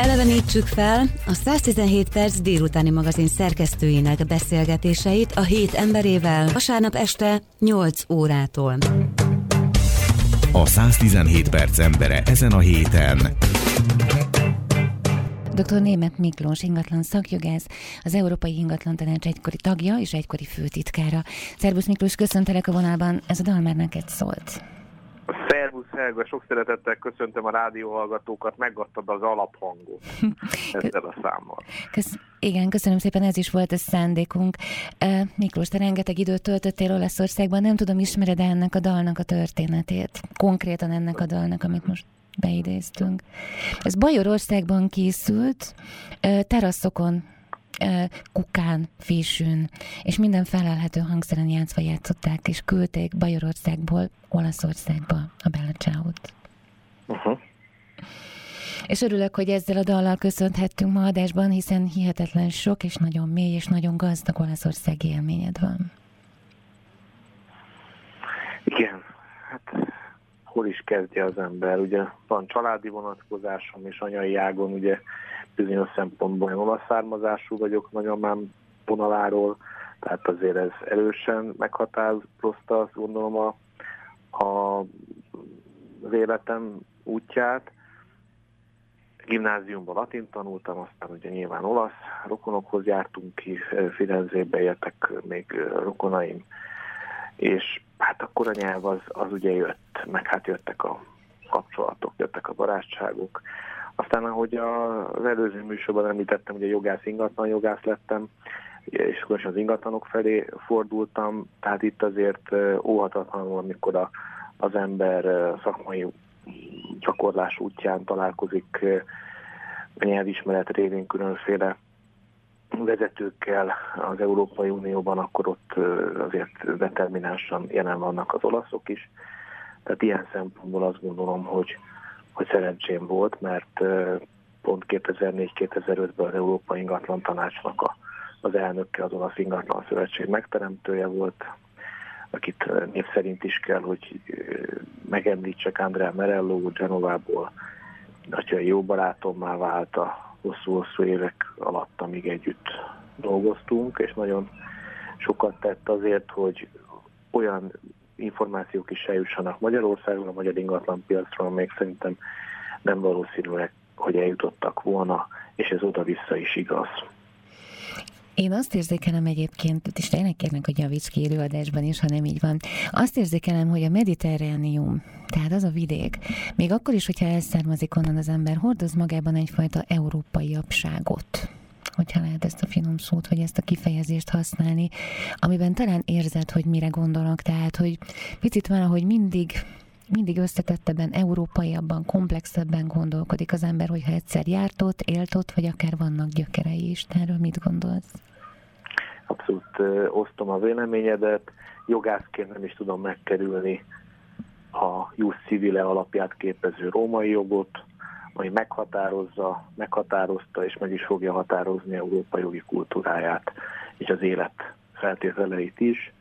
Elevenítsük fel a 117 perc délutáni magazin szerkesztőinek beszélgetéseit a hét emberével vasárnap este 8 órától. A 117 perc embere ezen a héten. Dr. Német Miklós ingatlan szakjogász, az Európai Ingatlan Tanács egykori tagja és egykori főtitkára. Szerbusz Miklós, köszöntelek a vonalban, ez a dal már neked szólt. Szervusz Helga, sok szeretettel köszöntöm a rádióhallgatókat, megadtad az alaphangot ezzel a számmal. Kösz, igen, köszönöm szépen, ez is volt a szándékunk. Miklós, te rengeteg időt töltöttél Olaszországban, nem tudom, ismered -e ennek a dalnak a történetét? Konkrétan ennek a dalnak, amit most beidéztünk. Ez Bajorországban készült, teraszokon kukán, fésűn, és minden felelhető hangszeren játszva játszották, és küldték Bajorországból Olaszországba a Bella Ciao-t. Uh-huh. És örülök, hogy ezzel a dallal köszönhettünk ma adásban, hiszen hihetetlen sok és nagyon mély és nagyon gazdag olaszországi élményed van. Igen, hát hol is kezdje az ember? Ugye van családi vonatkozásom, és anyai ágon ugye bizonyos szempontból én olasz származású vagyok nagyomám vonaláról, tehát azért ez erősen meghatározta azt gondolom a, a, az életem útját. Gimnáziumban latin tanultam, aztán ugye nyilván olasz rokonokhoz jártunk ki, Firenzébe éltek még rokonaim, és hát akkor a nyelv az, az ugye jött, meg hát jöttek a kapcsolatok, jöttek a barátságok, aztán, ahogy az előző műsorban említettem, hogy a jogász ingatlan jogász lettem, és akkor az ingatlanok felé fordultam, tehát itt azért óhatatlanul, amikor a, az ember szakmai gyakorlás útján találkozik nyelvismeret révén különféle vezetőkkel az Európai Unióban, akkor ott azért determinánsan jelen vannak az olaszok is. Tehát ilyen szempontból azt gondolom, hogy hogy szerencsém volt, mert pont 2004-2005-ben az Európai Ingatlan Tanácsnak a, az elnöke az Olasz Ingatlan Szövetség megteremtője volt, akit név szerint is kell, hogy megemlítsek Andrea Merello Genovából, atya jó barátommá vált a hosszú-hosszú évek alatt, amíg együtt dolgoztunk, és nagyon sokat tett azért, hogy olyan információk is eljussanak Magyarországon, a magyar ingatlan piacról még szerintem nem valószínűleg, hogy eljutottak volna, és ez oda-vissza is igaz. Én azt érzékelem egyébként, és tényleg kérnek, hogy javíts ki előadásban is, ha nem így van. Azt érzékelem, hogy a mediterránium, tehát az a vidék, még akkor is, hogyha elszármazik onnan az ember, hordoz magában egyfajta európai abságot hogyha lehet ezt a finom szót, vagy ezt a kifejezést használni, amiben talán érzed, hogy mire gondolok, tehát, hogy picit valahogy mindig mindig összetettebben, európaiabban, komplexebben gondolkodik az ember, hogyha egyszer járt ott, élt ott, vagy akár vannak gyökerei is. Erről mit gondolsz? Abszolút ö, osztom a véleményedet. Jogászként nem is tudom megkerülni a Jus Civile alapját képező római jogot, ami meghatározza, meghatározta és meg is fogja határozni Európa jogi kultúráját és az élet feltételeit is.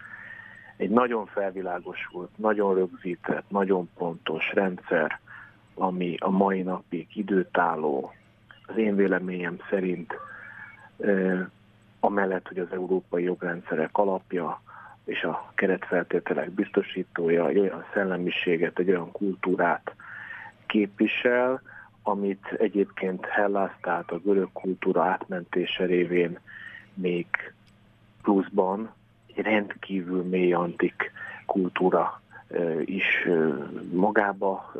Egy nagyon felvilágosult, nagyon rögzített, nagyon pontos rendszer, ami a mai napig időtálló, az én véleményem szerint amellett, hogy az európai jogrendszerek alapja és a keretfeltételek biztosítója egy olyan szellemiséget, egy olyan kultúrát képvisel, amit egyébként Hellas, tehát a görög kultúra átmentése révén még pluszban rendkívül mély antik kultúra is magába,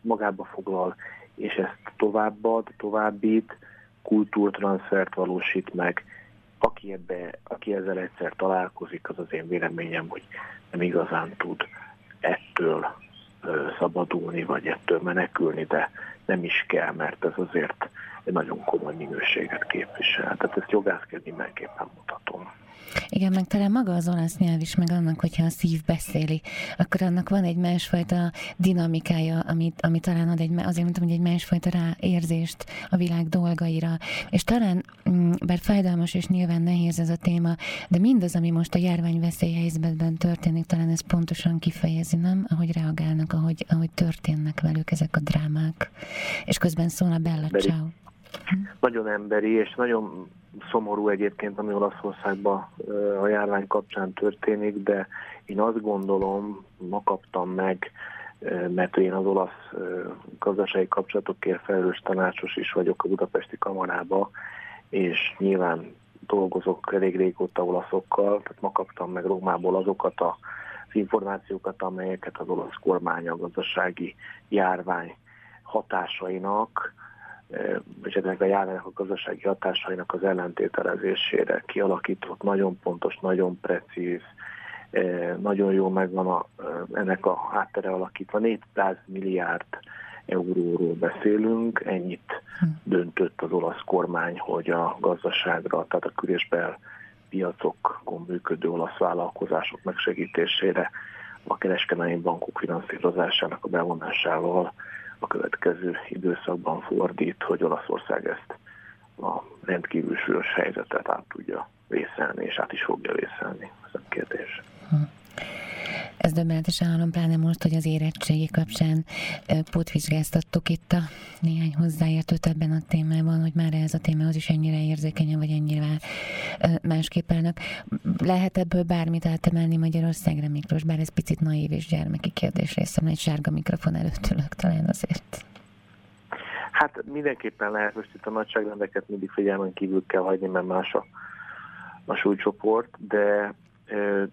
magába foglal, és ezt továbbad, továbbít, kultúrtranszfert valósít meg. Aki, ebbe, aki ezzel egyszer találkozik, az az én véleményem, hogy nem igazán tud ettől szabadulni, vagy ettől menekülni, de nem is kell, mert ez azért egy nagyon komoly minőséget képvisel. Tehát ezt jogászként mindenképpen mutatom. Igen, meg talán maga az olasz nyelv is, meg annak, hogyha a szív beszéli, akkor annak van egy másfajta dinamikája, amit, ami talán ad egy, azért mondtam, hogy egy másfajta ráérzést a világ dolgaira. És talán, mm, bár fájdalmas és nyilván nehéz ez a téma, de mindaz, ami most a járvány veszélyhelyzetben történik, talán ez pontosan kifejezi, nem? Ahogy reagálnak, ahogy, ahogy történnek velük ezek a drámák. És közben szól a Bella Ciao. Nagyon emberi, és nagyon szomorú egyébként, ami Olaszországban a járvány kapcsán történik, de én azt gondolom, ma kaptam meg, mert én az olasz gazdasági kapcsolatokért felelős tanácsos is vagyok a Budapesti Kamarába, és nyilván dolgozok elég régóta olaszokkal, tehát ma kaptam meg Rómából azokat a az információkat, amelyeket az olasz kormány a gazdasági járvány hatásainak, és ennek a járványnak a gazdasági hatásainak az ellentételezésére kialakított, nagyon pontos, nagyon precíz, nagyon jó megvan a, ennek a háttere alakítva. 400 milliárd euróról beszélünk, ennyit hm. döntött az olasz kormány, hogy a gazdaságra, tehát a külésbel piacokon működő olasz vállalkozások megsegítésére a kereskedelmi bankok finanszírozásának a bevonásával a következő időszakban fordít, hogy Olaszország ezt a rendkívül súlyos helyzetet át tudja vészelni, és át is fogja vészelni. Ez a kérdés. Ez döbbenetes állam, pláne most, hogy az érettségi kapcsán pótvizsgáztattuk itt a néhány hozzáértőt ebben a témában, hogy már ez a témához is ennyire érzékenyen, vagy ennyire másképp állnak. Lehet ebből bármit átemelni Magyarországra, Miklós, bár ez picit naív és gyermeki kérdés részem, egy sárga mikrofon előtt ülök talán azért. Hát mindenképpen lehet, most itt a nagyságrendeket mindig figyelmen kívül kell hagyni, mert más a, a súlycsoport, de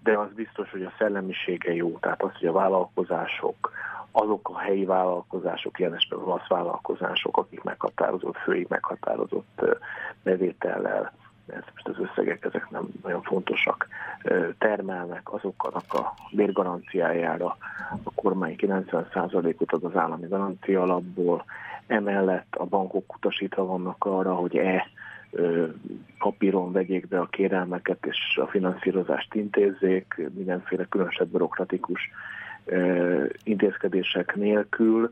de az biztos, hogy a szellemisége jó, tehát az, hogy a vállalkozások, azok a helyi vállalkozások, ilyen esetben olasz vállalkozások, akik meghatározott, főig meghatározott bevétellel, ez most az összegek ezek nem nagyon fontosak, termelnek azoknak a bérgaranciájára a kormány 90%-ot ad az állami garancia alapból, emellett a bankok utasítva vannak arra, hogy e papíron vegyék be a kérelmeket és a finanszírozást intézzék, mindenféle különösebb bürokratikus intézkedések nélkül.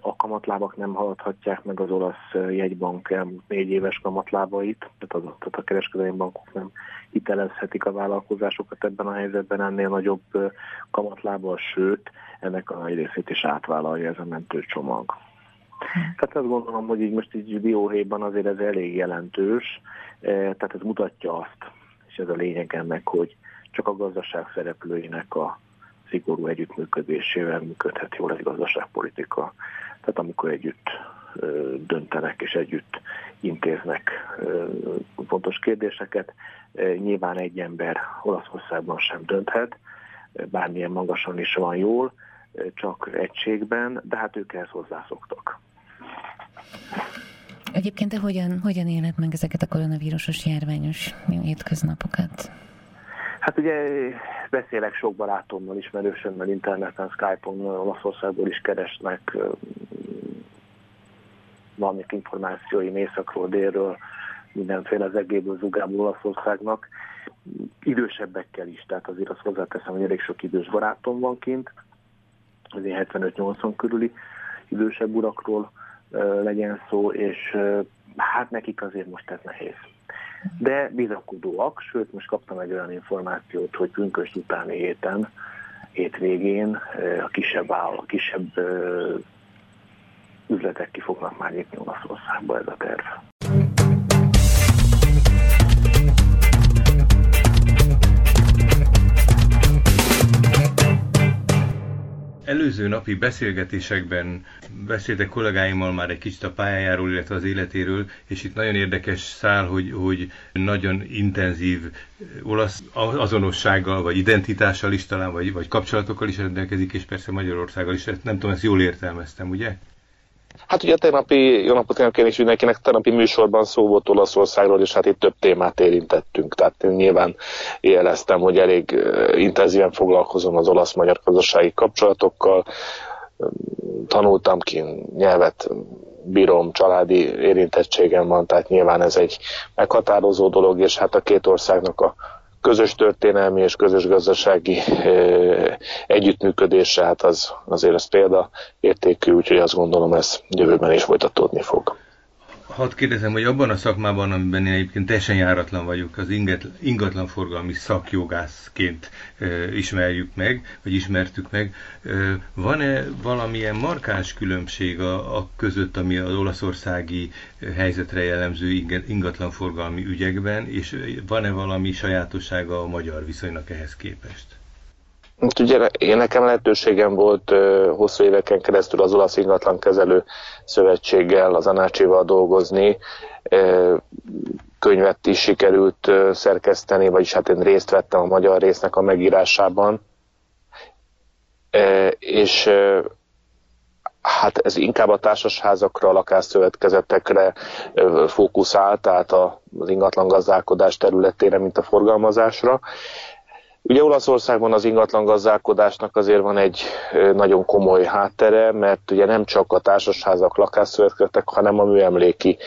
A kamatlábak nem haladhatják meg az olasz jegybank elmúlt négy éves kamatlábait, tehát, az, tehát a kereskedelmi bankok nem hitelezhetik a vállalkozásokat ebben a helyzetben ennél nagyobb kamatlábbal, sőt, ennek a nagy részét is átvállalja ez a mentőcsomag. Tehát azt gondolom, hogy így most így dióhéjban azért ez elég jelentős, eh, tehát ez mutatja azt, és ez a lényeg ennek, hogy csak a gazdaság szereplőinek a szigorú együttműködésével működhet jól egy gazdaságpolitika. Tehát amikor együtt döntenek és együtt intéznek fontos kérdéseket. Nyilván egy ember Olaszországban sem dönthet, bármilyen magasan is van jól, csak egységben, de hát ők ehhez hozzászoktak. Egyébként te hogyan, hogyan éled meg ezeket a koronavírusos járványos hétköznapokat? Hát ugye beszélek sok barátommal, ismerősömmel, interneten, Skype-on, Olaszországból is keresnek valamit információi északról, délről, mindenféle az egéből, zugából Olaszországnak. Idősebbekkel is, tehát azért azt hozzáteszem, hogy elég sok idős barátom van kint, azért 75-80 körüli idősebb urakról legyen szó, és hát nekik azért most ez nehéz. De bizakodóak, sőt most kaptam egy olyan információt, hogy pünkösd utáni héten, hétvégén a kisebb áll, a kisebb üzletek ki fognak már nyitni Olaszországba ez a terv. Előző napi beszélgetésekben beszéltek kollégáimmal már egy kicsit a pályájáról, illetve az életéről, és itt nagyon érdekes szál, hogy, hogy nagyon intenzív olasz azonossággal, vagy identitással is talán, vagy, vagy kapcsolatokkal is rendelkezik, és persze Magyarországgal is. Nem tudom, ezt jól értelmeztem, ugye? Hát ugye a tegnapi, jó napot kívánok én is mindenkinek, tegnapi műsorban szó volt Olaszországról, és hát itt több témát érintettünk. Tehát én nyilván jeleztem, hogy elég intenzíven foglalkozom az olasz-magyar gazdasági kapcsolatokkal, tanultam ki nyelvet, bírom, családi érintettségem van, tehát nyilván ez egy meghatározó dolog, és hát a két országnak a közös történelmi és közös gazdasági együttműködése, hát az, azért az példaértékű, úgyhogy azt gondolom ez jövőben is folytatódni fog. Hadd kérdezem, hogy abban a szakmában, amiben én egyébként teljesen járatlan vagyok, az ingatlan forgalmi szakjogászként e, ismerjük meg, vagy ismertük meg, e, van-e valamilyen markáns különbség a, a között, ami az olaszországi helyzetre jellemző ingatlan forgalmi ügyekben, és van-e valami sajátossága a magyar viszonynak ehhez képest? Ugye én nekem lehetőségem volt hosszú éveken keresztül az olasz ingatlan kezelő szövetséggel, az Anácsival dolgozni. Könyvet is sikerült szerkeszteni, vagyis hát én részt vettem a magyar résznek a megírásában. És hát ez inkább a társasházakra, a lakásszövetkezetekre fókuszál, tehát az ingatlan gazdálkodás területére, mint a forgalmazásra. Ugye Olaszországban az ingatlan gazdálkodásnak azért van egy nagyon komoly háttere, mert ugye nem csak a társasházak, lakásszövetkezetek, hanem a műemléki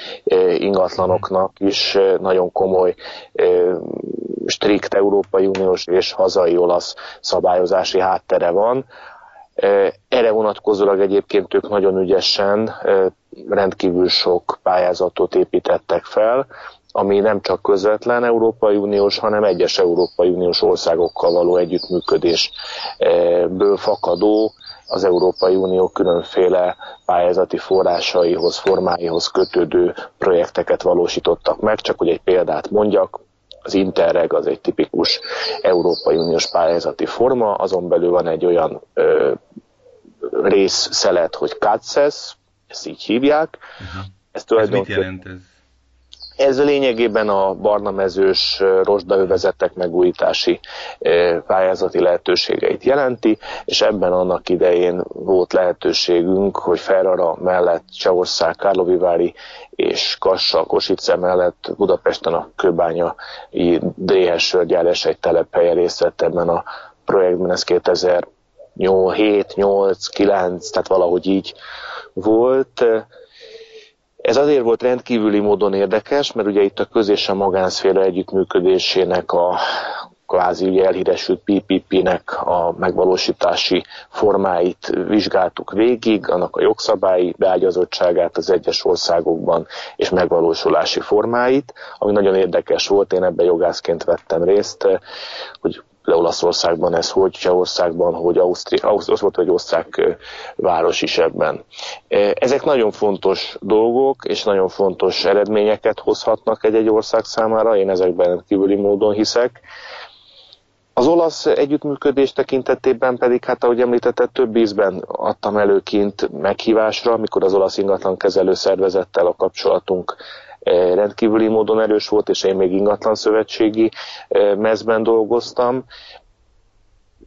ingatlanoknak is nagyon komoly strikt Európai Uniós és hazai olasz szabályozási háttere van. Erre vonatkozólag egyébként ők nagyon ügyesen rendkívül sok pályázatot építettek fel, ami nem csak közvetlen Európai Uniós, hanem egyes Európai Uniós országokkal való együttműködésből fakadó az Európai Unió különféle pályázati forrásaihoz, formáihoz kötődő projekteket valósítottak meg. Csak hogy egy példát mondjak, az Interreg az egy tipikus Európai Uniós pályázati forma, azon belül van egy olyan ö, részszelet, hogy CACES, ezt így hívják. Uh-huh. Ez, ez mit jelent ez? Ez lényegében a barna mezős rozsdaövezetek megújítási pályázati lehetőségeit jelenti, és ebben annak idején volt lehetőségünk, hogy Ferrara mellett Csehország, Kárlovivári és Kassa, Kosice mellett Budapesten a Kőbánya Dréhes sörgyárás egy telephelye részt vett ebben a projektben, ez 2007, 8, 9, tehát valahogy így volt ez azért volt rendkívüli módon érdekes, mert ugye itt a köz és a magánszféra együttműködésének a kvázi ugye elhíresült PPP-nek a megvalósítási formáit vizsgáltuk végig, annak a jogszabályi beágyazottságát az egyes országokban és megvalósulási formáit, ami nagyon érdekes volt, én ebben jogászként vettem részt, hogy le Olaszországban ez hogy, Csehországban, hogy Ausztria, az volt egy osztrák város is ebben. Ezek nagyon fontos dolgok, és nagyon fontos eredményeket hozhatnak egy-egy ország számára, én ezekben kívüli módon hiszek. Az olasz együttműködés tekintetében pedig, hát ahogy említette, több ízben adtam előként meghívásra, amikor az olasz ingatlan kezelő szervezettel a kapcsolatunk rendkívüli módon erős volt, és én még ingatlan szövetségi mezben dolgoztam.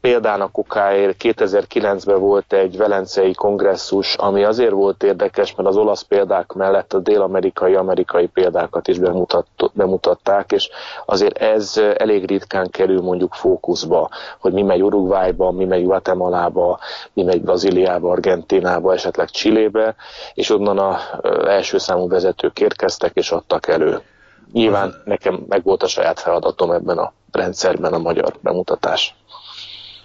Példának okáért 2009-ben volt egy velencei kongresszus, ami azért volt érdekes, mert az olasz példák mellett a dél-amerikai, amerikai példákat is bemutat, bemutatták, és azért ez elég ritkán kerül mondjuk fókuszba, hogy mi megy Uruguayba, mi megy Guatemalába, mi megy Brazíliába, Argentinába, esetleg Csillébe, és onnan a első számú vezetők érkeztek és adtak elő. Nyilván nekem meg volt a saját feladatom ebben a rendszerben a magyar bemutatás.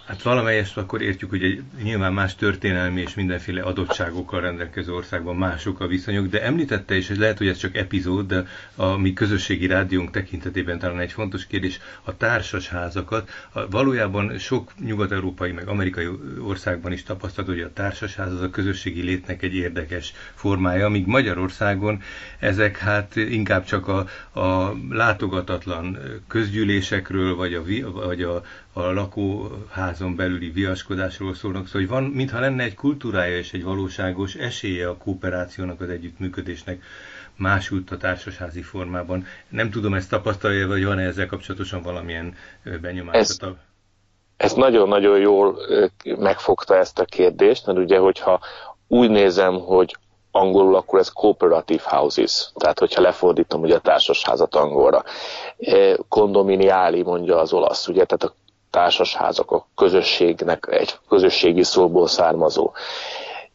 Hát valamelyest akkor értjük, hogy egy nyilván más történelmi és mindenféle adottságokkal rendelkező országban mások a viszonyok, de említette is, hogy lehet, hogy ez csak epizód, de a mi közösségi rádiónk tekintetében talán egy fontos kérdés, a társas házakat. A, valójában sok nyugat-európai, meg amerikai országban is tapasztalható, hogy a társasház az a közösségi létnek egy érdekes formája, míg Magyarországon ezek hát inkább csak a, a látogatatlan közgyűlésekről, vagy a, vagy a, a lakóházon belüli viaskodásról szólnak, szóval hogy van, mintha lenne egy kultúrája és egy valóságos esélye a kooperációnak, az együttműködésnek másút a társasházi formában. Nem tudom, ezt tapasztalja, vagy van-e ezzel kapcsolatosan valamilyen benyomás? Ez, ez nagyon-nagyon jól megfogta ezt a kérdést, mert ugye, hogyha úgy nézem, hogy angolul, akkor ez cooperative houses, tehát hogyha lefordítom ugye a társasházat angolra. Kondominiáli mondja az olasz, ugye, tehát a társasházak a közösségnek egy közösségi szóból származó.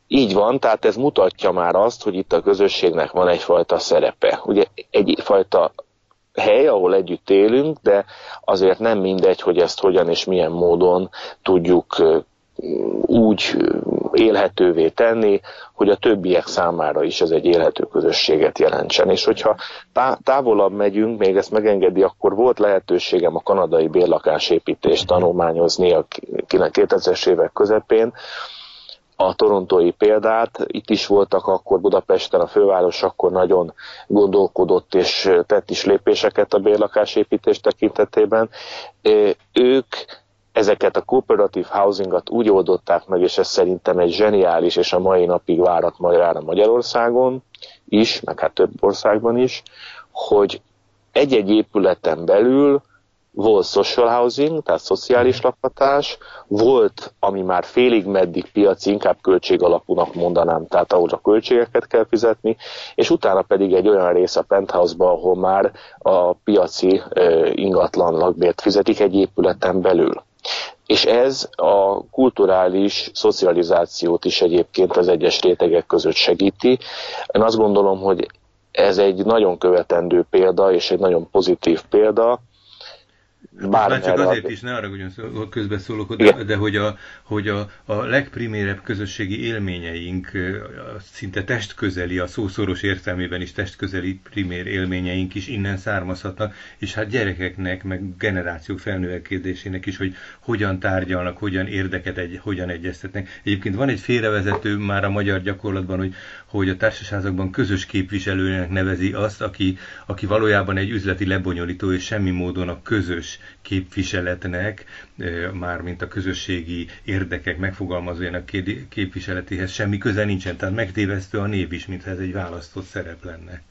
Így van, tehát ez mutatja már azt, hogy itt a közösségnek van egyfajta szerepe. Ugye egyfajta hely, ahol együtt élünk, de azért nem mindegy, hogy ezt hogyan és milyen módon tudjuk úgy élhetővé tenni, hogy a többiek számára is ez egy élhető közösséget jelentsen. És hogyha távolabb megyünk, még ezt megengedi, akkor volt lehetőségem a kanadai bérlakásépítést tanulmányozni a 2000-es évek közepén, a torontói példát. Itt is voltak akkor Budapesten, a főváros akkor nagyon gondolkodott és tett is lépéseket a bérlakásépítés tekintetében. Ők ezeket a cooperative housingat úgy oldották meg, és ez szerintem egy zseniális, és a mai napig várat magyarára Magyarországon is, meg hát több országban is, hogy egy-egy épületen belül volt social housing, tehát szociális lakhatás, volt, ami már félig meddig piaci, inkább költségalapúnak mondanám, tehát ahol a költségeket kell fizetni, és utána pedig egy olyan rész a penthouse-ba, ahol már a piaci ingatlan lakbért fizetik egy épületen belül. És ez a kulturális szocializációt is egyébként az egyes rétegek között segíti. Én azt gondolom, hogy ez egy nagyon követendő példa, és egy nagyon pozitív példa, már csak azért is, ne arra hogy közbeszólok, de, de hogy, a, hogy a, a legprimérebb közösségi élményeink, szinte testközeli, a szószoros értelmében is testközeli primér élményeink is innen származhatnak, és hát gyerekeknek, meg generációk felnövekedésének is, hogy hogyan tárgyalnak, hogyan érdeket, egy, hogyan egyeztetnek. Egyébként van egy félrevezető már a magyar gyakorlatban, hogy, hogy a társaságokban közös képviselőnek nevezi azt, aki, aki valójában egy üzleti lebonyolító, és semmi módon a közös képviseletnek, már mint a közösségi érdekek megfogalmazójának képviseletéhez semmi köze nincsen, tehát megtévesztő a név is, mintha ez egy választott szerep lenne.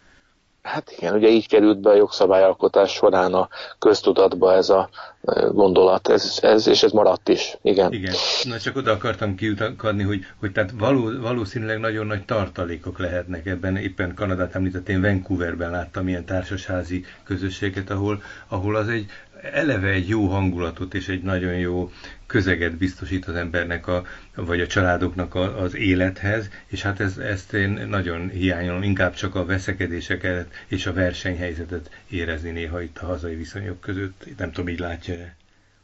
Hát igen, ugye így került be a jogszabályalkotás során a köztudatba ez a gondolat, ez, ez, és ez maradt is, igen. Igen, na csak oda akartam kiutakadni, hogy, hogy tehát való, valószínűleg nagyon nagy tartalékok lehetnek ebben, éppen Kanadát említett, én Vancouverben láttam ilyen társasházi közösséget, ahol, ahol az egy eleve egy jó hangulatot és egy nagyon jó közeget biztosít az embernek, a, vagy a családoknak a, az élethez, és hát ez, ezt én nagyon hiányolom, inkább csak a veszekedéseket és a versenyhelyzetet érezni néha itt a hazai viszonyok között. Nem tudom, így látja-e?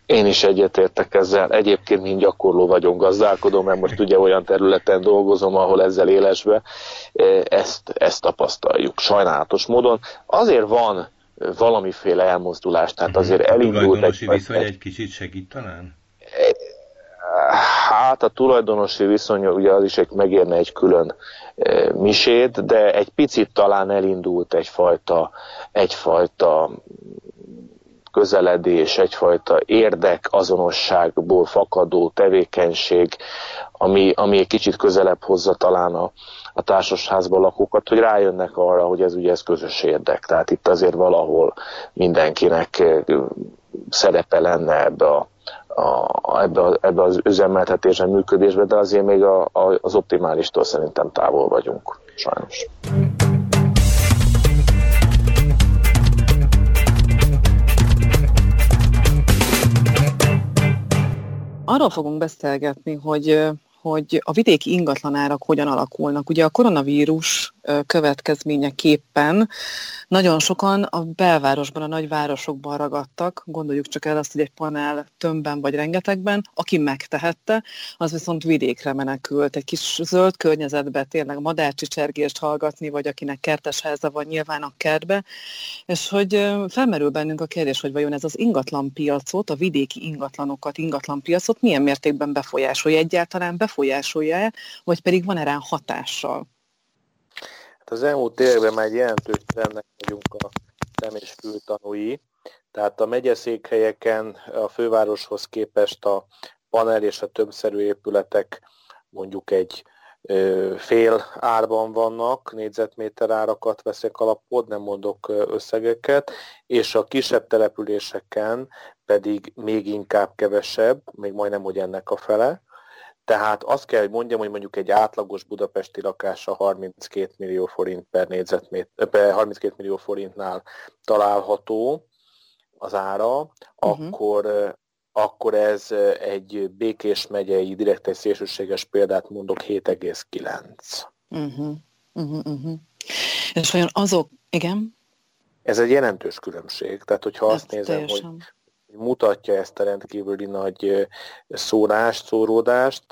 Én is egyetértek ezzel. Egyébként mind gyakorló vagyok, gazdálkodom, mert most ugye olyan területen dolgozom, ahol ezzel élesbe ezt, ezt tapasztaljuk sajnálatos módon. Azért van valamiféle elmozdulás, tehát azért elindult... A tulajdonosi egy, viszony egy kicsit segít talán? Hát a tulajdonosi viszony ugye az is egy, megérne egy külön e, misét, de egy picit talán elindult egyfajta, egyfajta közeledés, egyfajta érdek azonosságból fakadó tevékenység, ami, ami egy kicsit közelebb hozza talán a, a társasházban lakókat, hogy rájönnek arra, hogy ez ugye ez közös érdek. Tehát itt azért valahol mindenkinek szerepe lenne ebbe a a, ebbe, a, ebbe az üzemeltetésben, működésbe, de azért még a, a, az optimálistól szerintem távol vagyunk, sajnos. Arról fogunk beszélgetni, hogy hogy a vidéki ingatlanárak hogyan alakulnak. Ugye a koronavírus következményeképpen. Nagyon sokan a belvárosban, a nagyvárosokban ragadtak, gondoljuk csak el azt, hogy egy panel tömbben vagy rengetegben, aki megtehette, az viszont vidékre menekült, egy kis zöld környezetbe tényleg madárcsicsergést hallgatni, vagy akinek kertes háza van nyilván a kertbe, és hogy felmerül bennünk a kérdés, hogy vajon ez az ingatlan piacot, a vidéki ingatlanokat, ingatlan piacot milyen mértékben befolyásolja, egyáltalán befolyásolja-e, vagy pedig van erre hatással? Hát az elmúlt években már egy jelentős trendnek vagyunk a szem és fültanúi, tehát a megyeszékhelyeken a fővároshoz képest a panel és a többszerű épületek mondjuk egy fél árban vannak, négyzetméter árakat veszek alapot, nem mondok összegeket, és a kisebb településeken pedig még inkább kevesebb, még majdnem, hogy ennek a fele. Tehát azt kell, hogy mondjam, hogy mondjuk egy átlagos budapesti lakása 32 millió forint per négyzetméter, per 32 millió forintnál található az ára, uh-huh. akkor akkor ez egy Békés megyei, direkt egy szélsőséges példát mondok, 7,9. Uh-huh. Uh-huh, uh-huh. És vajon azok, igen? Ez egy jelentős különbség. Tehát, hogyha azt nézem, teljesen. hogy mutatja ezt a rendkívüli nagy szórást, szóródást,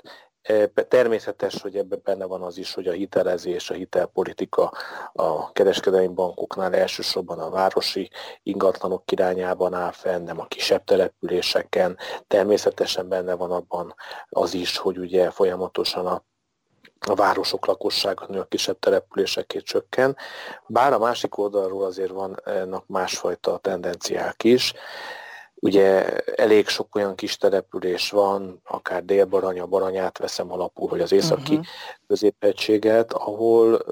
Természetes, hogy ebben benne van az is, hogy a hitelezés, a hitelpolitika a kereskedelmi bankoknál elsősorban a városi ingatlanok irányában áll fenn, nem a kisebb településeken. Természetesen benne van abban az is, hogy ugye folyamatosan a a városok lakossága nő, a kisebb településeké csökken, bár a másik oldalról azért vannak másfajta tendenciák is. Ugye elég sok olyan kis település van, akár Dél-Baranya, Baranyát veszem alapul, vagy az északi uh-huh. középegységet, ahol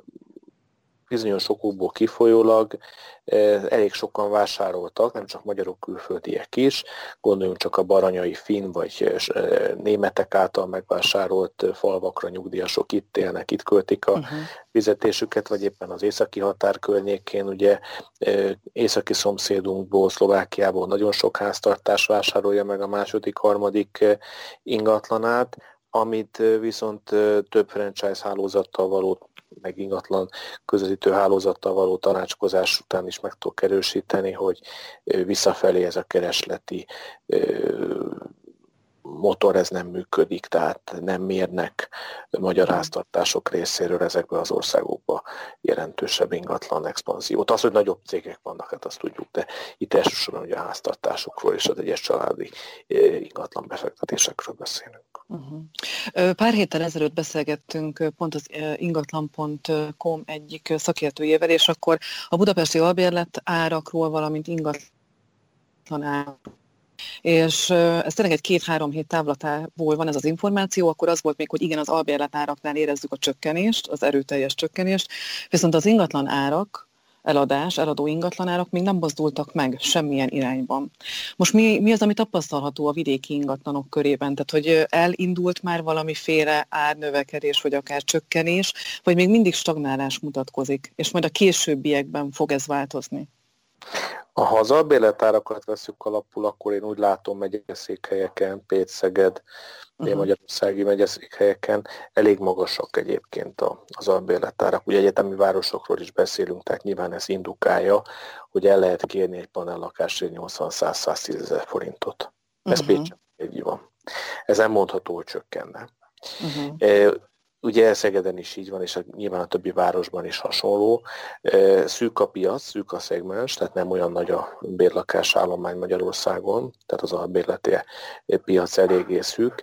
bizonyos okokból kifolyólag eh, elég sokan vásároltak, nem csak magyarok, külföldiek is, gondoljunk csak a baranyai finn vagy eh, németek által megvásárolt falvakra nyugdíjasok itt élnek, itt költik a uh-huh. fizetésüket, vagy éppen az északi határ környékén, ugye északi szomszédunkból, Szlovákiából nagyon sok háztartás vásárolja meg a második, harmadik ingatlanát, amit viszont több franchise hálózattal való meg ingatlan közvetítő hálózattal való tanácskozás után is meg tudok erősíteni, hogy visszafelé ez a keresleti motor ez nem működik, tehát nem mérnek magyar háztartások részéről ezekbe az országokba jelentősebb ingatlan expanziót. Az, hogy nagyobb cégek vannak, hát azt tudjuk, de itt elsősorban ugye a háztartásokról és az egyes családi ingatlan befektetésekről beszélünk. Uh-huh. Pár héttel ezelőtt beszélgettünk pont az ingatlan.com egyik szakértőjével, és akkor a budapesti albérlet árakról, valamint ingatlan árakról és ez tényleg egy két-három hét távlatából van ez az információ, akkor az volt még, hogy igen, az albérletáraknál érezzük a csökkenést, az erőteljes csökkenést, viszont az ingatlan árak, eladás, eladó ingatlanárak még nem mozdultak meg semmilyen irányban. Most mi, mi az, ami tapasztalható a vidéki ingatlanok körében? Tehát, hogy elindult már valamiféle árnövekedés, vagy akár csökkenés, vagy még mindig stagnálás mutatkozik, és majd a későbbiekben fog ez változni? Ha az albérletárakat veszük alapul, akkor én úgy látom megyeszékhelyeken, Pécszeged, uh-huh. magyarországi megyeszékhelyeken elég magasak egyébként az albérletárak. Ugye egyetemi városokról is beszélünk, tehát nyilván ez indukálja, hogy el lehet kérni egy panellakásért 80-100-110 ezer forintot. Ez uh-huh. Pécs így van. Ez nem mondható, hogy csökkenne. Uh-huh. Ugye Szegeden is így van, és nyilván a többi városban is hasonló. Szűk a piac, szűk a szegmens, tehát nem olyan nagy a bérlakás állomány Magyarországon, tehát az albérleti piac eléggé szűk.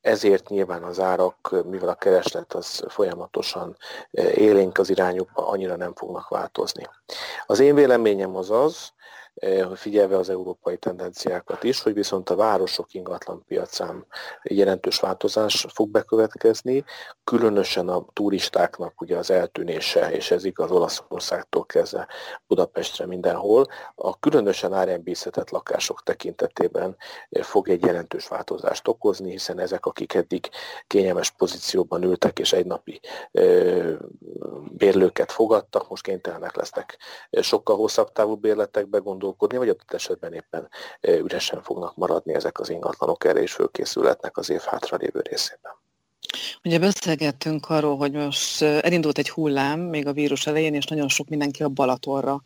Ezért nyilván az árak, mivel a kereslet az folyamatosan élénk az irányukba, annyira nem fognak változni. Az én véleményem az az, figyelve az európai tendenciákat is, hogy viszont a városok ingatlan piacán jelentős változás fog bekövetkezni, különösen a turistáknak ugye az eltűnése, és ez igaz Olaszországtól kezdve Budapestre mindenhol, a különösen árembészetett lakások tekintetében eh, fog egy jelentős változást okozni, hiszen ezek, akik eddig kényelmes pozícióban ültek és egynapi eh, bérlőket fogadtak, most kénytelenek lesznek sokkal hosszabb távú bérletekbe gondolni, gondolkodni, vagy adott esetben éppen üresen fognak maradni ezek az ingatlanok, erre is fölkészületnek az év hátralévő részében. Ugye beszélgettünk arról, hogy most elindult egy hullám még a vírus elején, és nagyon sok mindenki a Balatonra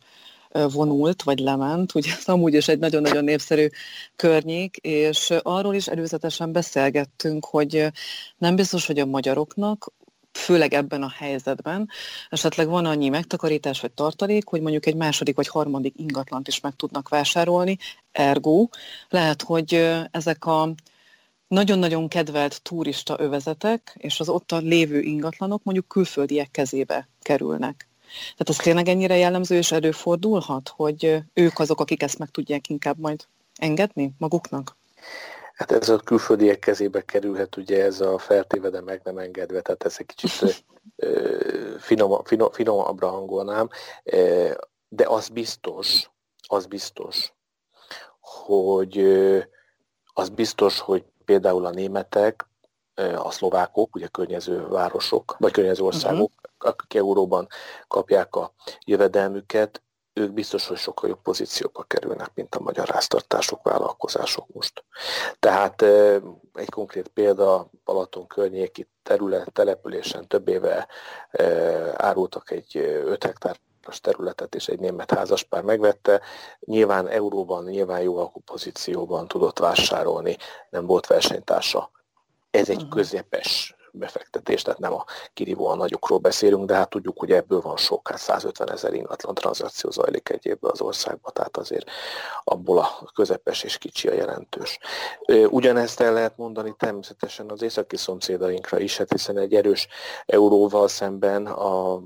vonult, vagy lement. Ugye ez amúgy is egy nagyon-nagyon népszerű környék, és arról is előzetesen beszélgettünk, hogy nem biztos, hogy a magyaroknak főleg ebben a helyzetben esetleg van annyi megtakarítás vagy tartalék, hogy mondjuk egy második vagy harmadik ingatlant is meg tudnak vásárolni, ergo lehet, hogy ezek a nagyon-nagyon kedvelt turista övezetek és az ott lévő ingatlanok mondjuk külföldiek kezébe kerülnek. Tehát ez tényleg ennyire jellemző és előfordulhat, hogy ők azok, akik ezt meg tudják inkább majd engedni maguknak? Hát ez a külföldiek kezébe kerülhet, ugye ez a feltéve, meg nem engedve, tehát ez egy kicsit finom, finom, finomabbra hangolnám, de az biztos, az biztos, hogy az biztos, hogy például a németek, a szlovákok, ugye környező városok, vagy környező országok, uh-huh. akik euróban kapják a jövedelmüket, ők biztos, hogy sokkal jobb pozícióba kerülnek, mint a magyar háztartások, vállalkozások most. Tehát egy konkrét példa, Balaton környéki terület, településen több éve árultak egy 5 hektár területet, és egy német házaspár megvette. Nyilván euróban, nyilván jó pozícióban tudott vásárolni, nem volt versenytársa Ez egy közepes befektetés, tehát nem a kirívóan nagyokról beszélünk, de hát tudjuk, hogy ebből van sok, hát 150 ezer ingatlan tranzakció zajlik egy évben az országban, tehát azért abból a közepes és kicsi a jelentős. Ugyanezt el lehet mondani természetesen az északi szomszédainkra is, hát hiszen egy erős euróval szemben a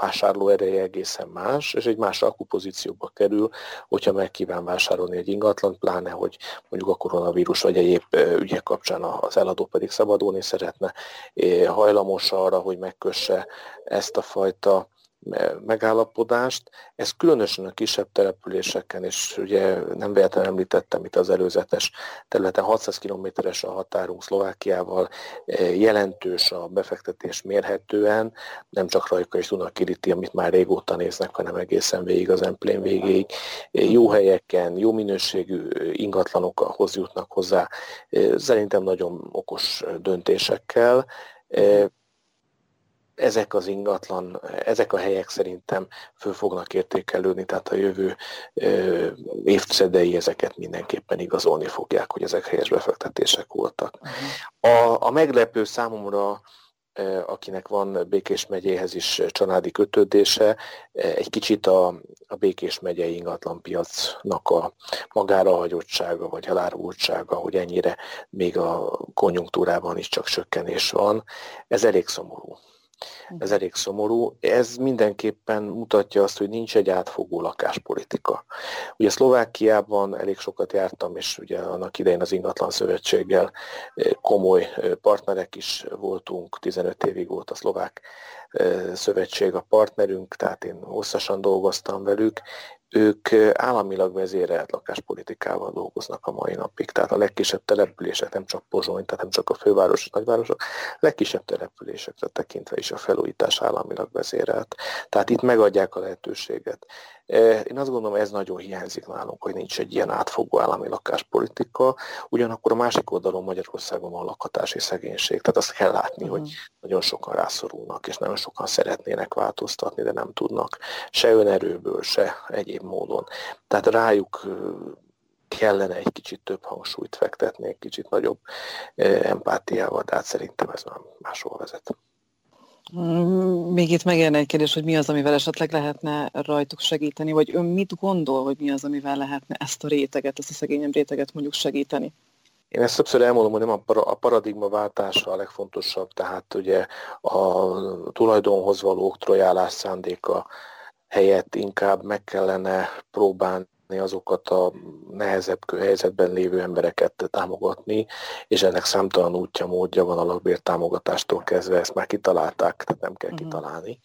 vásárló ereje egészen más, és egy más alkupozícióba kerül, hogyha meg kíván vásárolni egy ingatlan, pláne, hogy mondjuk a koronavírus vagy egyéb ügyek kapcsán az eladó pedig szabadulni szeretne, hajlamos arra, hogy megkösse ezt a fajta megállapodást. Ez különösen a kisebb településeken, és ugye nem véletlenül említettem itt az előzetes területen 600 kilométeres a határunk Szlovákiával, jelentős a befektetés mérhetően, nem csak Rajka és Dunakiriti, amit már régóta néznek, hanem egészen végig az Emplén végéig. Jó helyeken, jó minőségű ingatlanokhoz jutnak hozzá, szerintem nagyon okos döntésekkel ezek az ingatlan, ezek a helyek szerintem föl fognak értékelődni, tehát a jövő évtizedei ezeket mindenképpen igazolni fogják, hogy ezek helyes befektetések voltak. Uh-huh. A, a meglepő számomra akinek van Békés megyéhez is családi kötődése, egy kicsit a, a Békés megyei ingatlanpiacnak a magára hagyottsága vagy elárultsága, hogy ennyire még a konjunktúrában is csak csökkenés van. Ez elég szomorú. Ez elég szomorú. Ez mindenképpen mutatja azt, hogy nincs egy átfogó lakáspolitika. Ugye Szlovákiában elég sokat jártam, és ugye annak idején az ingatlan szövetséggel eh, komoly eh, partnerek is voltunk, 15 évig volt a szlovák eh, szövetség a partnerünk, tehát én hosszasan dolgoztam velük, ők államilag vezérelt lakáspolitikával dolgoznak a mai napig. Tehát a legkisebb települések, nem csak Pozsony, tehát nem csak a főváros, nagyvárosok, legkisebb településekre tekintve is a felújítás államilag vezérelt. Tehát itt megadják a lehetőséget. Én azt gondolom, ez nagyon hiányzik nálunk, hogy nincs egy ilyen átfogó állami lakáspolitika. Ugyanakkor a másik oldalon Magyarországon van lakhatási szegénység. Tehát azt kell látni, uh-huh. hogy mhm. nagyon sokan rászorulnak, és nagyon sokan szeretnének változtatni, de nem tudnak se önerőből, se egyéb módon. Tehát rájuk kellene egy kicsit több hangsúlyt fektetni, egy kicsit nagyobb empátiával, de hát szerintem ez már máshol vezet. Mm, még itt megérne egy kérdés, hogy mi az, amivel esetleg lehetne rajtuk segíteni, vagy ön mit gondol, hogy mi az, amivel lehetne ezt a réteget, ezt a szegényebb réteget mondjuk segíteni? Én ezt többször elmondom, hogy nem a, para, a paradigma váltása a legfontosabb, tehát ugye a tulajdonhoz való oktrojálás szándéka helyett inkább meg kellene próbálni azokat a nehezebb helyzetben lévő embereket támogatni, és ennek számtalan útja, módja van a lakbértámogatástól kezdve, ezt már kitalálták, tehát nem kell uh-huh. kitalálni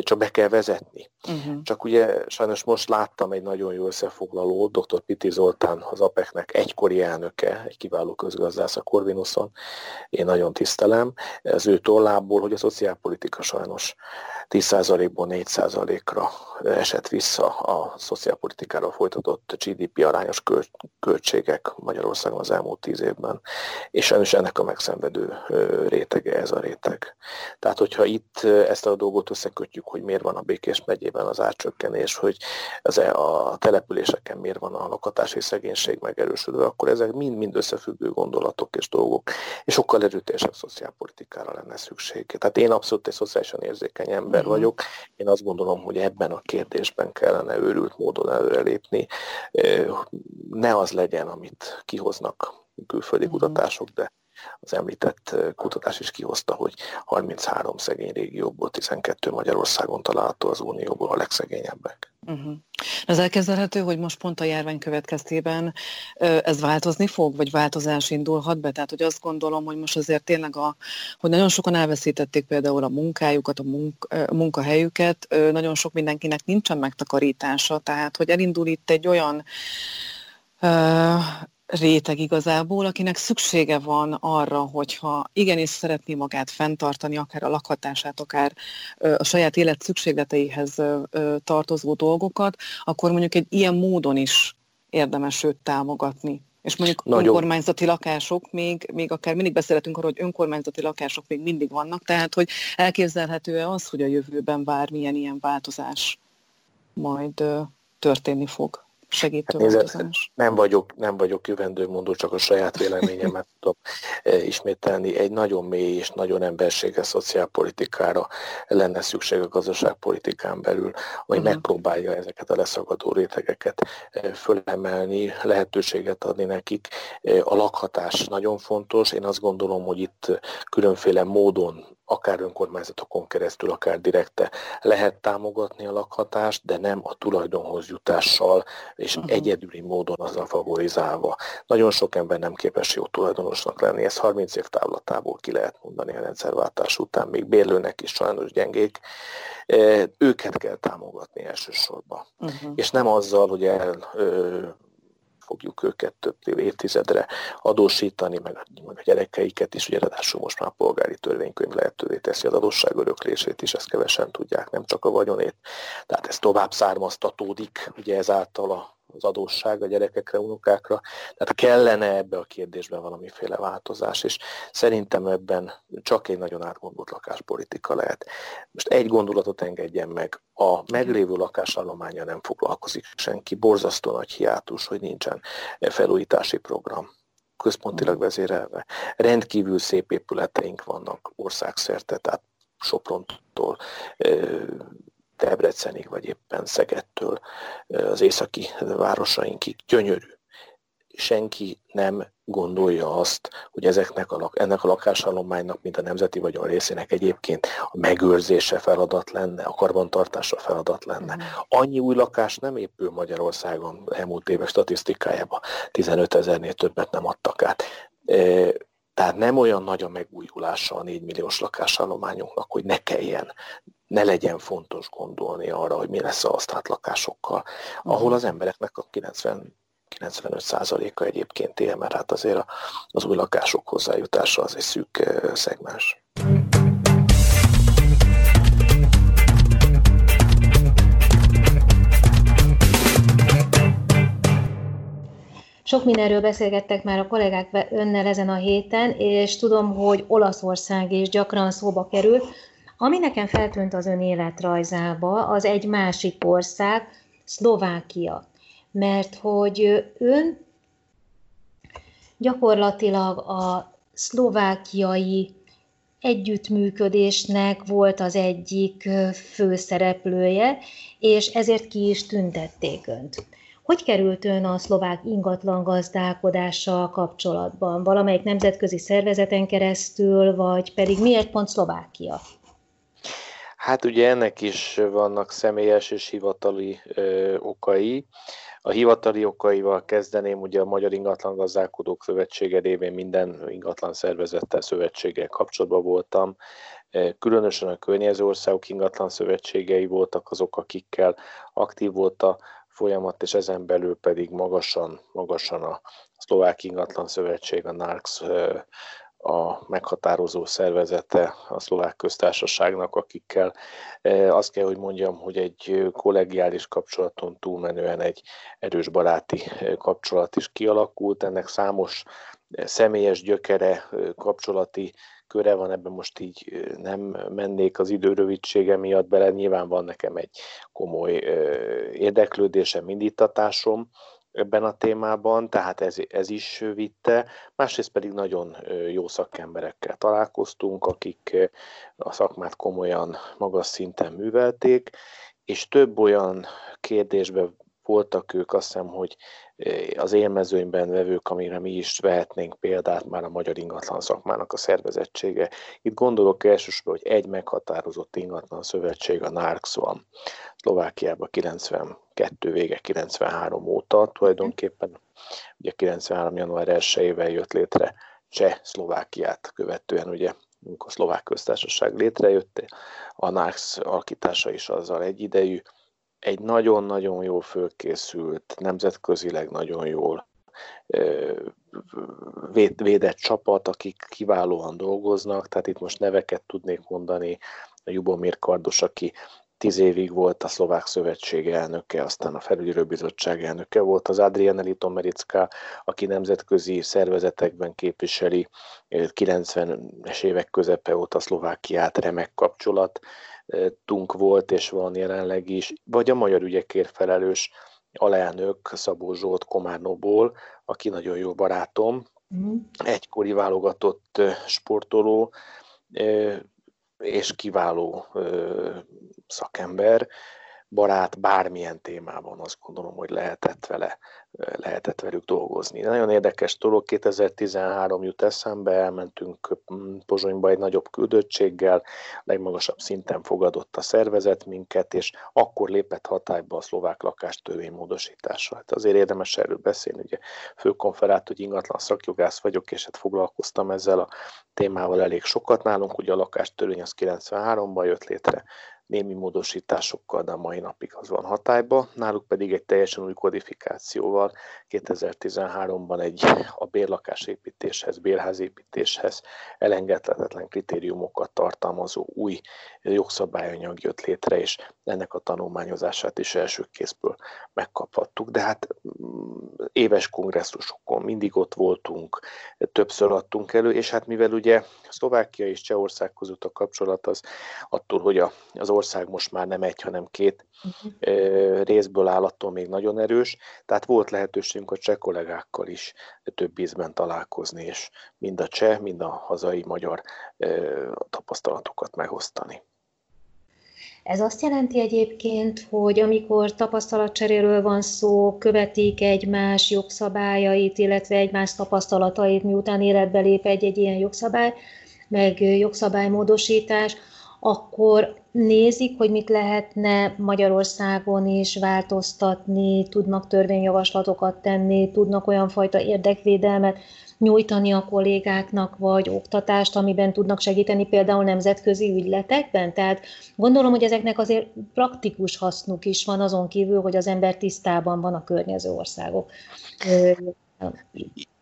csak be kell vezetni. Uh-huh. Csak ugye sajnos most láttam egy nagyon jó összefoglaló, dr. Piti Zoltán, az APEC-nek egykori elnöke, egy kiváló közgazdász a Corvinuson, én nagyon tisztelem, az ő tollából, hogy a szociálpolitika sajnos 10%-ból 4%-ra esett vissza a szociálpolitikára folytatott GDP arányos költségek Magyarországon az elmúlt 10 évben, és sajnos ennek a megszenvedő rétege ez a réteg. Tehát, hogyha itt ezt a dolgot összekötjük, hogy miért van a Békés megyében az árcsökkenés, hogy az e, a településeken miért van a lakatási szegénység megerősödő, akkor ezek mind-mind összefüggő gondolatok és dolgok, és sokkal erőteljesebb szociálpolitikára lenne szükség. Tehát én abszolút egy szociálisan érzékeny ember mm-hmm. vagyok, én azt gondolom, hogy ebben a kérdésben kellene őrült módon előrelépni. Ne az legyen, amit kihoznak külföldi mm-hmm. kutatások, de az említett kutatás is kihozta, hogy 33 szegény régióból 12 Magyarországon található az Unióból a legszegényebbek. Uh-huh. Ez elképzelhető, hogy most pont a járvány következtében ez változni fog, vagy változás indulhat be? Tehát, hogy azt gondolom, hogy most azért tényleg, a, hogy nagyon sokan elveszítették például a munkájukat, a, munk, a munkahelyüket, nagyon sok mindenkinek nincsen megtakarítása, tehát, hogy elindul itt egy olyan réteg igazából, akinek szüksége van arra, hogyha igenis szeretné magát fenntartani, akár a lakhatását, akár a saját élet szükségleteihez tartozó dolgokat, akkor mondjuk egy ilyen módon is érdemes őt támogatni. És mondjuk Nagyon. önkormányzati lakások még, még akár mindig beszélhetünk arról, hogy önkormányzati lakások még mindig vannak, tehát hogy elképzelhető-e az, hogy a jövőben bármilyen ilyen változás majd történni fog? Segítő hát. Nem vagyok, nem vagyok jövendőmondó, csak a saját véleményemet tudom ismételni. Egy nagyon mély és nagyon emberséges szociálpolitikára lenne szükség a gazdaságpolitikán belül, ami uh-huh. megpróbálja ezeket a leszakadó rétegeket fölemelni, lehetőséget adni nekik. A lakhatás nagyon fontos. Én azt gondolom, hogy itt különféle módon akár önkormányzatokon keresztül, akár direkte lehet támogatni a lakhatást, de nem a tulajdonhoz jutással és uh-huh. egyedüli módon azzal favorizálva. Nagyon sok ember nem képes jó tulajdonosnak lenni, ezt 30 év távlatából ki lehet mondani a rendszerváltás után, még bérlőnek is sajnos gyengék. Őket kell támogatni elsősorban. Uh-huh. És nem azzal, hogy el fogjuk őket több évtizedre adósítani, meg, meg a gyerekeiket is, ugye ráadásul most már a polgári törvénykönyv lehetővé teszi az adósság öröklését is, ezt kevesen tudják, nem csak a vagyonét. Tehát ez tovább származtatódik, ugye ezáltal a az adósság a gyerekekre, unokákra. Tehát kellene ebbe a kérdésben valamiféle változás, és szerintem ebben csak egy nagyon átgondolt lakáspolitika lehet. Most egy gondolatot engedjen meg, a meglévő lakásállománya nem foglalkozik senki, borzasztó nagy hiátus, hogy nincsen felújítási program központilag vezérelve. Rendkívül szép épületeink vannak országszerte, tehát Soprontól Debrecenig, vagy éppen Szegedtől az északi városainkig. Gyönyörű. Senki nem gondolja azt, hogy ezeknek a, ennek a lakásállománynak, mint a nemzeti vagyon részének egyébként a megőrzése feladat lenne, a karbantartása feladat lenne. Mm. Annyi új lakás nem épül Magyarországon elmúlt évek statisztikájában, 15 ezernél többet nem adtak át. Tehát nem olyan nagy a megújulása a 4 milliós lakásállományunknak, hogy ne kelljen ne legyen fontos gondolni arra, hogy mi lesz a használt lakásokkal, ahol az embereknek a 90 95%-a egyébként él, mert hát azért az új lakások hozzájutása az egy szűk szegmens. Sok mindenről beszélgettek már a kollégák önnel ezen a héten, és tudom, hogy Olaszország is gyakran szóba kerül. Ami nekem feltűnt az ön életrajzába, az egy másik ország, Szlovákia. Mert hogy ön gyakorlatilag a szlovákiai együttműködésnek volt az egyik főszereplője, és ezért ki is tüntették önt. Hogy került ön a szlovák ingatlan gazdálkodással kapcsolatban? Valamelyik nemzetközi szervezeten keresztül, vagy pedig miért pont Szlovákia? Hát ugye ennek is vannak személyes és hivatali ö, okai. A hivatali okaival kezdeném, ugye a Magyar Ingatlan Gazdálkodók Szövetsége révén minden ingatlan szervezettel, szövetséggel kapcsolatban voltam. Különösen a környező országok ingatlan szövetségei voltak azok, akikkel aktív volt a folyamat, és ezen belül pedig magasan, magasan a Szlovák Ingatlan Szövetség, a NARX a meghatározó szervezete a szlovák köztársaságnak, akikkel azt kell, hogy mondjam, hogy egy kollegiális kapcsolaton túlmenően egy erős baráti kapcsolat is kialakult. Ennek számos személyes gyökere, kapcsolati köre van, ebben most így nem mennék az idő miatt bele, nyilván van nekem egy komoly érdeklődésem, indítatásom, ebben a témában, tehát ez, ez is vitte. Másrészt pedig nagyon jó szakemberekkel találkoztunk, akik a szakmát komolyan, magas szinten művelték, és több olyan kérdésbe voltak ők, azt hiszem, hogy az élmezőnyben vevők, amire mi is vehetnénk példát már a magyar ingatlan szakmának a szervezettsége. Itt gondolok elsősorban, hogy egy meghatározott ingatlan szövetség, a NARX van. Szlovákiában 92 vége 93 óta tulajdonképpen, ugye 93. január 1-ével jött létre Cseh-Szlovákiát követően, ugye amikor a szlovák köztársaság létrejött, a NARX alakítása is azzal egyidejű, egy nagyon-nagyon jól fölkészült, nemzetközileg nagyon jól védett csapat, akik kiválóan dolgoznak, tehát itt most neveket tudnék mondani, a Jubomir Kardos, aki tíz évig volt a Szlovák Szövetség elnöke, aztán a Felügyelőbizottság elnöke volt. Az Adrian Elito Merická, aki nemzetközi szervezetekben képviseli 90-es évek közepe óta Szlovákiát, remek kapcsolat, tunk volt, és van jelenleg is, vagy a magyar ügyekért felelős alelnök Szabó Zsolt Komárnóból, aki nagyon jó barátom, uh-huh. egykori válogatott sportoló, és kiváló szakember, barát bármilyen témában azt gondolom, hogy lehetett vele, lehetett velük dolgozni. Nagyon érdekes dolog, 2013 jut eszembe, elmentünk mm, Pozsonyba egy nagyobb küldöttséggel, legmagasabb szinten fogadott a szervezet minket, és akkor lépett hatályba a szlovák lakástörvény módosítása. Hát azért érdemes erről beszélni, ugye főkonferát, hogy ingatlan szakjogász vagyok, és hát foglalkoztam ezzel a témával elég sokat nálunk, ugye a lakástörvény az 93-ban jött létre, némi módosításokkal, de a mai napig az van hatályba. Náluk pedig egy teljesen új kodifikációval 2013-ban egy a bérlakásépítéshez, bérházépítéshez elengedhetetlen kritériumokat tartalmazó új jogszabályanyag jött létre, és ennek a tanulmányozását is első kézből megkaphattuk. De hát mm, éves kongresszusokon mindig ott voltunk, többször adtunk elő, és hát mivel ugye Szlovákia és Csehország között a kapcsolat az attól, hogy az ország most már nem egy, hanem két uh-huh. részből áll, attól még nagyon erős, tehát volt lehetőségünk a cseh kollégákkal is több ízben találkozni, és mind a cseh, mind a hazai magyar tapasztalatokat megosztani. Ez azt jelenti egyébként, hogy amikor tapasztalatcseréről van szó, követik egymás jogszabályait, illetve egymás tapasztalatait, miután életbe lép egy-egy ilyen jogszabály, meg jogszabálymódosítás, akkor nézik, hogy mit lehetne Magyarországon is változtatni, tudnak törvényjavaslatokat tenni, tudnak olyan fajta érdekvédelmet nyújtani a kollégáknak, vagy oktatást, amiben tudnak segíteni például nemzetközi ügyletekben. Tehát gondolom, hogy ezeknek azért praktikus hasznuk is van azon kívül, hogy az ember tisztában van a környező országok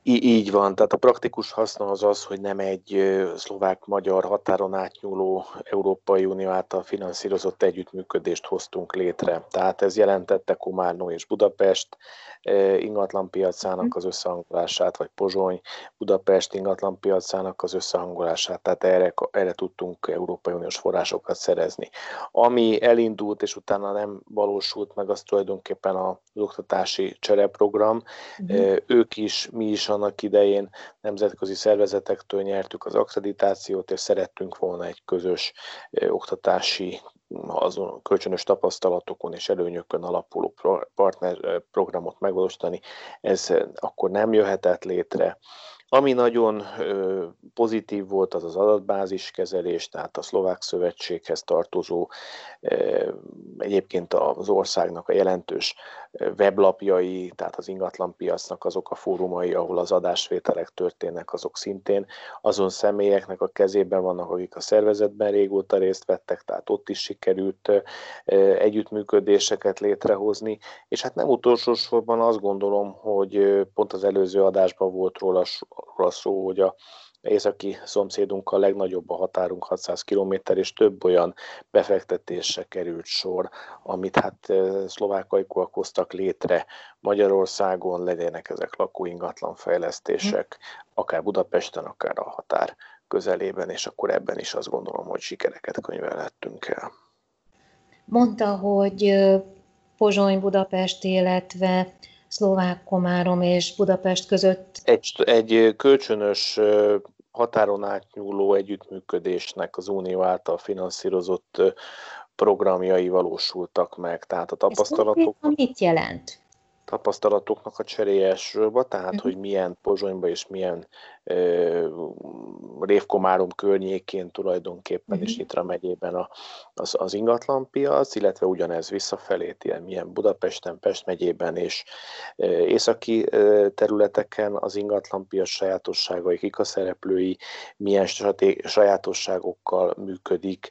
így van, tehát a praktikus haszna az az, hogy nem egy szlovák-magyar határon átnyúló Európai Unió által finanszírozott együttműködést hoztunk létre. Tehát ez jelentette Komárnó és Budapest ingatlanpiacának mhm. az összehangolását, vagy Pozsony, Budapest ingatlanpiacának az összehangolását, tehát erre, erre tudtunk Európai Uniós forrásokat szerezni. Ami elindult, és utána nem valósult meg, az tulajdonképpen az oktatási csereprogram. Uh-huh. Ők is, mi is annak idején nemzetközi szervezetektől nyertük az akkreditációt, és szerettünk volna egy közös oktatási azon kölcsönös tapasztalatokon és előnyökön alapuló partner programot megvalósítani, ez akkor nem jöhetett létre. Ami nagyon pozitív volt, az az adatbázis kezelés, tehát a Szlovák Szövetséghez tartozó, egyébként az országnak a jelentős weblapjai, tehát az ingatlanpiacnak azok a fórumai, ahol az adásvételek történnek, azok szintén azon személyeknek a kezében vannak, akik a szervezetben régóta részt vettek, tehát ott is sikerült együttműködéseket létrehozni, és hát nem utolsó sorban azt gondolom, hogy pont az előző adásban volt róla szó, hogy a északi szomszédunkkal legnagyobb a határunk 600 km, és több olyan befektetésre került sor, amit hát szlovákaikúak hoztak létre Magyarországon, legyenek ezek lakóingatlan fejlesztések, akár Budapesten, akár a határ közelében, és akkor ebben is azt gondolom, hogy sikereket könyvelhettünk el. Mondta, hogy Pozsony, Budapest, illetve Szlovák Komárom és Budapest között? Egy, egy kölcsönös határon átnyúló együttműködésnek az Unió által finanszírozott programjai valósultak meg. Tehát a tapasztalatok... Ez mit jelent? tapasztalatoknak a cseréje sorba, tehát uh-huh. hogy milyen Pozsonyban és milyen Révkomárom környékén tulajdonképpen uh-huh. és Nitra megyében a, az, az ingatlanpiac, illetve ugyanez visszafelé, ilyen milyen Budapesten, Pest megyében és északi területeken az ingatlanpiac sajátosságai, kik a szereplői, milyen sajátosságokkal működik,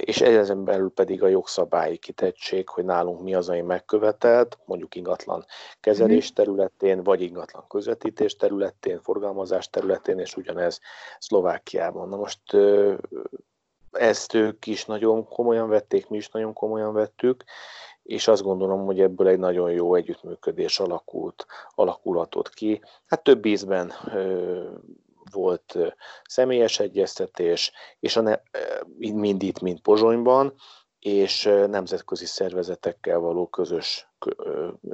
és ezen belül pedig a jogszabályi kitettség, hogy nálunk mi az, ami megkövetelt, mondjuk ingatlan kezelés mhm. területén, vagy ingatlan közvetítés területén, forgalmazás területén, és ugyanez Szlovákiában. Na most ezt ők is nagyon komolyan vették, mi is nagyon komolyan vettük, és azt gondolom, hogy ebből egy nagyon jó együttműködés alakult, alakulhatott ki. Hát több ízben volt személyes egyeztetés, és a ne, mind itt, mind Pozsonyban, és nemzetközi szervezetekkel való közös,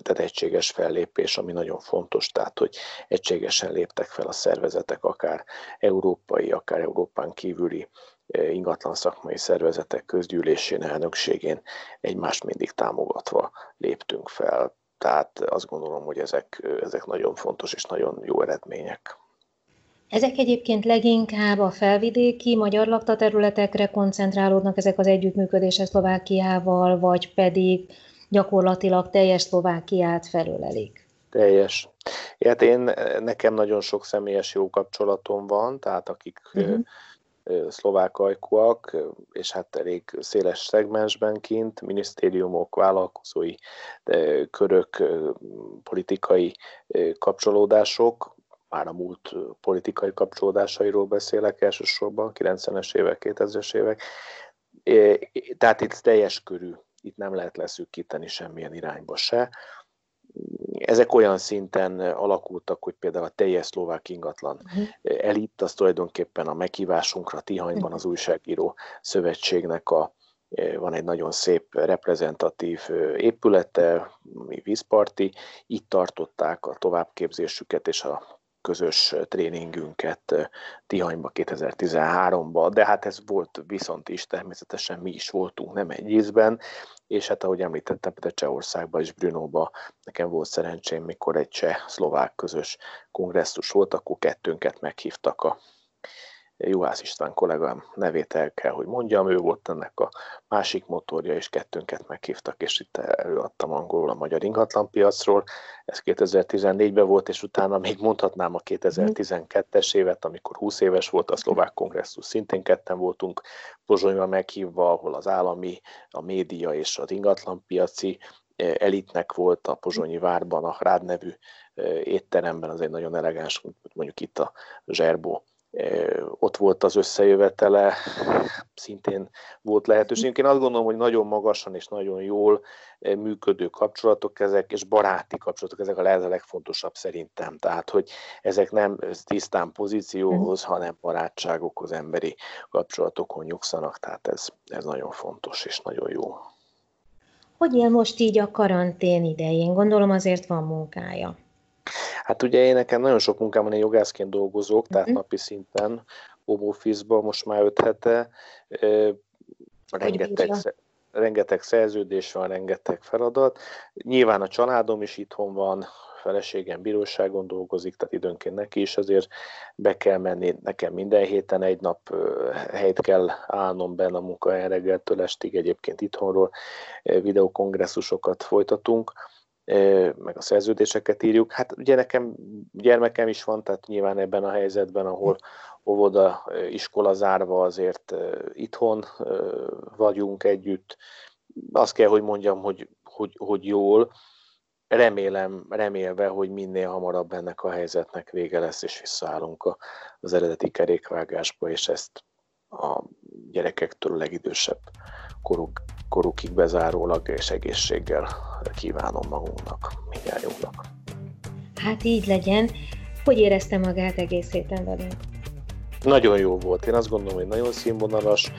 tehát egységes fellépés, ami nagyon fontos, tehát hogy egységesen léptek fel a szervezetek, akár európai, akár Európán kívüli ingatlan szakmai szervezetek közgyűlésén, elnökségén egymást mindig támogatva léptünk fel. Tehát azt gondolom, hogy ezek, ezek nagyon fontos és nagyon jó eredmények. Ezek egyébként leginkább a felvidéki magyar lakta területekre koncentrálódnak ezek az együttműködések Szlovákiával, vagy pedig gyakorlatilag teljes Szlovákiát felölelik? Teljes. Hát én, nekem nagyon sok személyes jó kapcsolatom van, tehát akik uh-huh szlovák ajkúak, és hát elég széles szegmensben kint, minisztériumok, vállalkozói körök, politikai kapcsolódások, már a múlt politikai kapcsolódásairól beszélek elsősorban, 90-es évek, 2000-es évek. Tehát itt teljes körű, itt nem lehet leszűkíteni semmilyen irányba se. Ezek olyan szinten alakultak, hogy például a teljes szlovák ingatlan uh-huh. elit, az tulajdonképpen a meghívásunkra Tihanyban az újságíró szövetségnek a van egy nagyon szép reprezentatív épülete, mi vízparti, itt tartották a továbbképzésüket és a közös tréningünket Tihanyba 2013-ban, de hát ez volt viszont is, természetesen mi is voltunk, nem egy ízben, és hát ahogy említettem, de Csehországban és Brunóba nekem volt szerencsém, mikor egy cseh-szlovák közös kongresszus volt, akkor kettőnket meghívtak a Juhász István kollégám nevét el kell, hogy mondjam, ő volt ennek a másik motorja, és kettőnket meghívtak, és itt előadtam angolul a magyar ingatlanpiacról. Ez 2014-ben volt, és utána még mondhatnám a 2012-es évet, amikor 20 éves volt a szlovák kongresszus, szintén ketten voltunk Pozsonyban meghívva, ahol az állami, a média és az ingatlanpiaci eh, elitnek volt a Pozsonyi várban, a Rád nevű eh, étteremben, az egy nagyon elegáns, mondjuk itt a Zserbó ott volt az összejövetele, szintén volt lehetőség. Én azt gondolom, hogy nagyon magasan és nagyon jól működő kapcsolatok ezek, és baráti kapcsolatok, ezek a lehető legfontosabb szerintem. Tehát, hogy ezek nem tisztán pozícióhoz, mhm. hanem barátságokhoz, emberi kapcsolatokon nyugszanak, tehát ez, ez nagyon fontos és nagyon jó. Hogy él most így a karantén idején? Gondolom azért van munkája. Hát ugye én nekem nagyon sok munkám van, én jogászként dolgozok, tehát uh-huh. napi szinten home office most már öt hete. Rengeteg, rengeteg szerződés van, rengeteg feladat. Nyilván a családom is itthon van, feleségem bíróságon dolgozik, tehát időnként neki is azért be kell menni, nekem minden héten egy nap helyt kell állnom benne a munkahelyen reggeltől estig, egyébként itthonról videokongresszusokat folytatunk meg a szerződéseket írjuk. Hát ugye nekem gyermekem is van, tehát nyilván ebben a helyzetben, ahol óvoda, iskola zárva azért itthon vagyunk együtt. Azt kell, hogy mondjam, hogy, hogy, hogy jól, remélem, remélve, hogy minél hamarabb ennek a helyzetnek vége lesz, és visszaállunk az eredeti kerékvágásba, és ezt a gyerekektől a legidősebb koruk, korukig bezárólag és egészséggel kívánom magunknak, mindjárt Hát így legyen. Hogy érezte magát egész héten velünk? Nagyon jó volt. Én azt gondolom, hogy nagyon színvonalas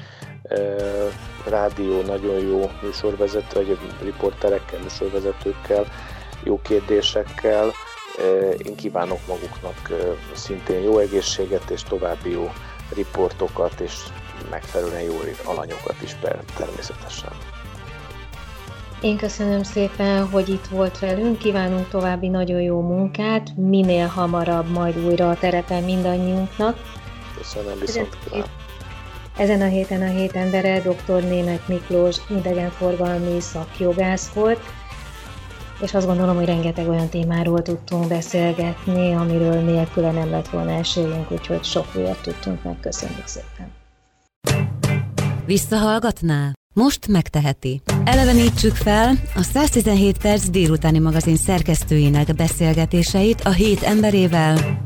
eh, rádió, nagyon jó műsorvezető, vagy riporterekkel, műsorvezetőkkel, jó kérdésekkel. Eh, én kívánok maguknak eh, szintén jó egészséget és további jó riportokat, és megfelelően jó alanyokat is per, természetesen. Én köszönöm szépen, hogy itt volt velünk, kívánunk további nagyon jó munkát, minél hamarabb majd újra a terepen mindannyiunknak. Köszönöm, viszont kívánok. Ezen a héten a hét embere dr. Német Miklós idegenforgalmi szakjogász volt, és azt gondolom, hogy rengeteg olyan témáról tudtunk beszélgetni, amiről nélküle nem lett volna esélyünk, úgyhogy sok újat tudtunk meg. Köszönjük szépen! Visszahallgatná? Most megteheti. Elevenítsük fel a 117 perc délutáni magazin szerkesztőinek beszélgetéseit a hét emberével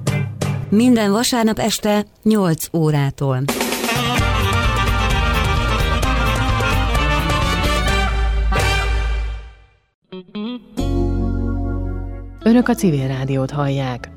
minden vasárnap este 8 órától. Önök a civil rádiót hallják.